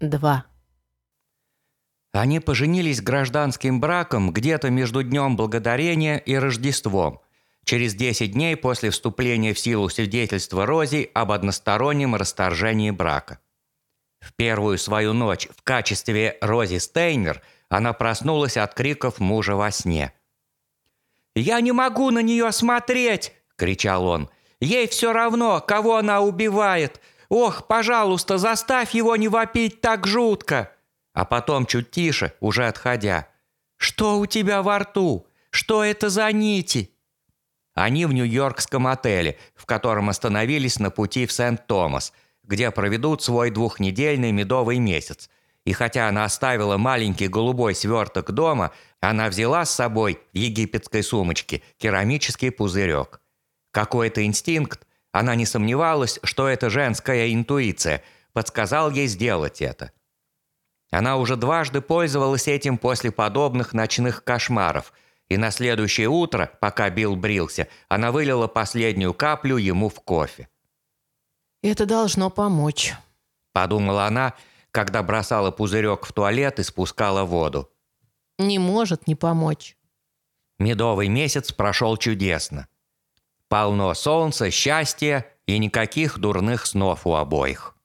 2. Они поженились гражданским браком где-то между Днем Благодарения и Рождеством, через 10 дней после вступления в силу свидетельства Рози об одностороннем расторжении брака. В первую свою ночь в качестве Рози Стейнер она проснулась от криков мужа во сне. «Я не могу на нее смотреть!» – кричал он. «Ей все равно, кого она убивает! Ох, пожалуйста, заставь его не вопить так жутко!» А потом чуть тише, уже отходя. «Что у тебя во рту? Что это за нити?» Они в нью-йоркском отеле, в котором остановились на пути в Сент-Томас, где проведут свой двухнедельный медовый месяц. И хотя она оставила маленький голубой сверток дома, она взяла с собой в египетской сумочке керамический пузырек. Какой-то инстинкт, она не сомневалась, что это женская интуиция, подсказал ей сделать это. Она уже дважды пользовалась этим после подобных ночных кошмаров, и на следующее утро, пока Билл брился, она вылила последнюю каплю ему в кофе. «Это должно помочь», – подумала она, когда бросала пузырек в туалет и спускала воду. «Не может не помочь». Медовый месяц прошел чудесно. Полно солнца, счастья и никаких дурных снов у обоих.